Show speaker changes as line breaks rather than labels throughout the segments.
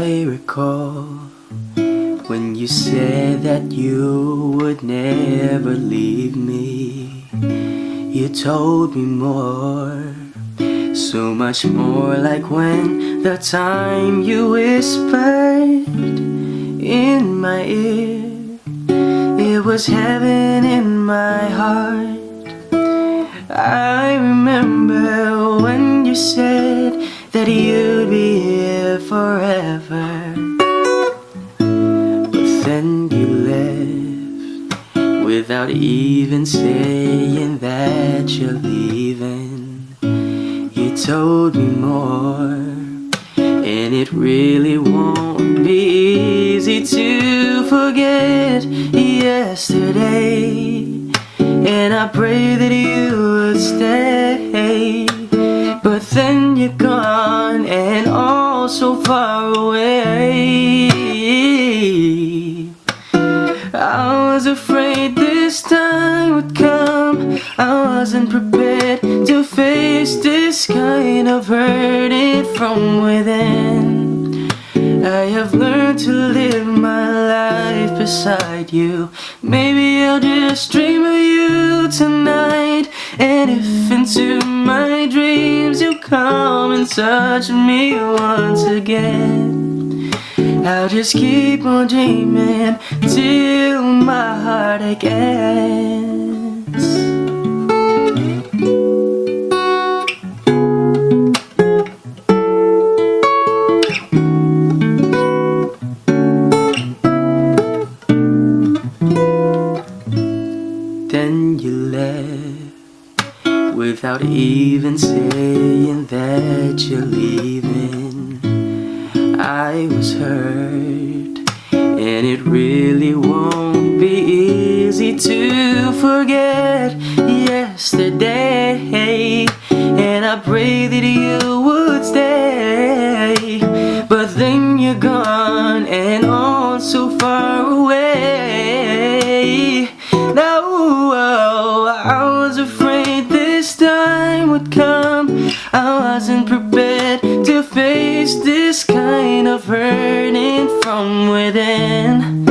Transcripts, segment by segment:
I recall when you said that you would never leave me. You told me more, so much more like when the time you whispered in my ear. It was heaven in my heart. I remember when you said that you'd be here forever. Then you left without even saying that you're leaving. You told me more, and it really won't be easy to forget yesterday. And I pray that you would stay. This time would come. I wasn't prepared to face this kind of hurting from within. I have learned to live my life beside you. Maybe I'll just dream of you tonight. And if into my dreams you come and touch me once again, I'll just keep on dreaming till my heartache ends. Then you left without even saying that you're leaving. I was hurt, and it really won't be easy to forget yesterday. And I pray that you would stay, but then you're gone and all so far away. Now oh, I was afraid this time would come. I wasn't prepared to face this kind of hurting from within.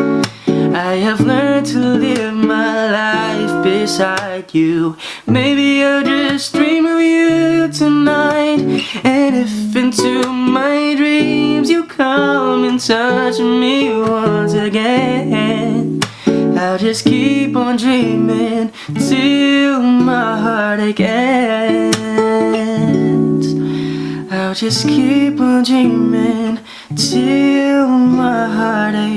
I have learned to live my life beside you. Maybe I'll just dream of you tonight. And if into my dreams you come and touch me once again, I'll just keep on dreaming till my heartache ends. Just keep on dreaming. Till my heartache